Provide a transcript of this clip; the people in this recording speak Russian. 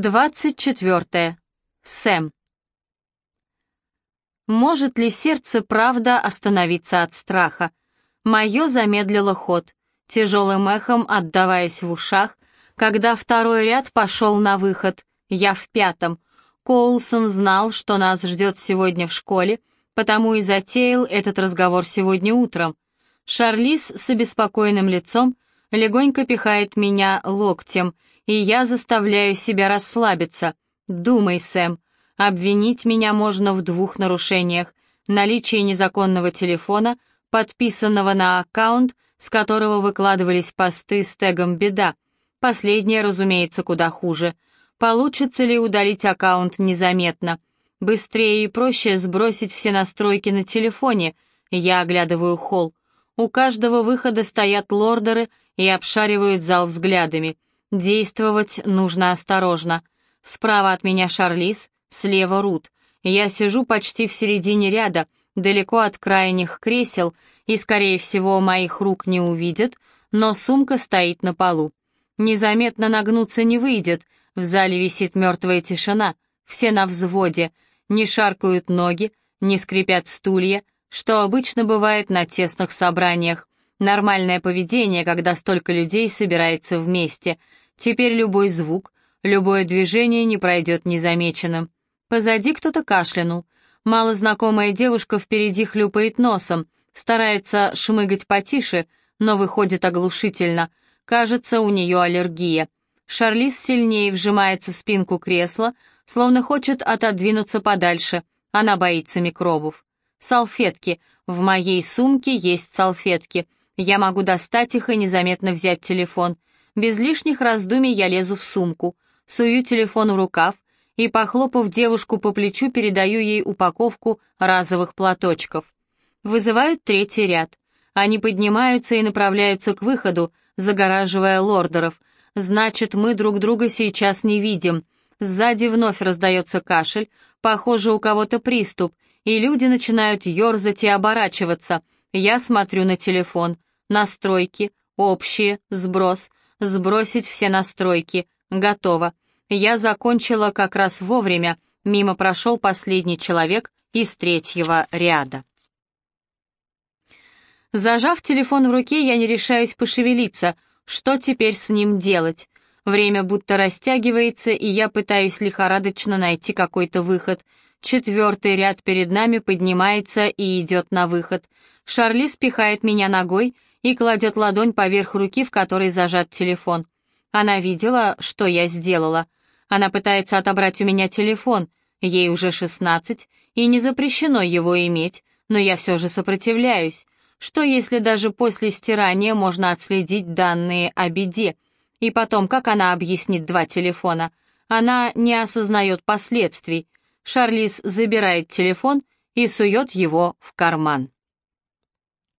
24. Сэм. Может ли сердце правда остановиться от страха? Мое замедлило ход, тяжелым эхом отдаваясь в ушах, когда второй ряд пошел на выход, я в пятом. Коулсон знал, что нас ждет сегодня в школе, потому и затеял этот разговор сегодня утром. Шарлиз с обеспокоенным лицом легонько пихает меня локтем — и я заставляю себя расслабиться. Думай, Сэм, обвинить меня можно в двух нарушениях. Наличие незаконного телефона, подписанного на аккаунт, с которого выкладывались посты с тегом «Беда». Последнее, разумеется, куда хуже. Получится ли удалить аккаунт незаметно? Быстрее и проще сбросить все настройки на телефоне. Я оглядываю холл. У каждого выхода стоят лордеры и обшаривают зал взглядами. Действовать нужно осторожно. Справа от меня Шарлиз, слева Рут. Я сижу почти в середине ряда, далеко от крайних кресел, и, скорее всего, моих рук не увидят, но сумка стоит на полу. Незаметно нагнуться не выйдет, в зале висит мертвая тишина, все на взводе, не шаркают ноги, не скрипят стулья, что обычно бывает на тесных собраниях. Нормальное поведение, когда столько людей собирается вместе — Теперь любой звук, любое движение не пройдет незамеченным. Позади кто-то кашлянул. Малознакомая девушка впереди хлюпает носом, старается шмыгать потише, но выходит оглушительно. Кажется, у нее аллергия. Шарлиз сильнее вжимается в спинку кресла, словно хочет отодвинуться подальше. Она боится микробов. Салфетки. В моей сумке есть салфетки. Я могу достать их и незаметно взять телефон. Без лишних раздумий я лезу в сумку, сую телефон в рукав и, похлопав девушку по плечу, передаю ей упаковку разовых платочков. Вызывают третий ряд. Они поднимаются и направляются к выходу, загораживая лордеров. Значит, мы друг друга сейчас не видим. Сзади вновь раздается кашель, похоже, у кого-то приступ, и люди начинают ерзать и оборачиваться. Я смотрю на телефон. Настройки, общие, сброс — Сбросить все настройки. Готово. Я закончила как раз вовремя. Мимо прошел последний человек из третьего ряда. Зажав телефон в руке, я не решаюсь пошевелиться. Что теперь с ним делать? Время будто растягивается, и я пытаюсь лихорадочно найти какой-то выход. Четвертый ряд перед нами поднимается и идет на выход. Шарли спихает меня ногой, и кладет ладонь поверх руки, в которой зажат телефон. Она видела, что я сделала. Она пытается отобрать у меня телефон. Ей уже шестнадцать, и не запрещено его иметь, но я все же сопротивляюсь. Что если даже после стирания можно отследить данные о беде? И потом, как она объяснит два телефона? Она не осознает последствий. Шарлиз забирает телефон и сует его в карман.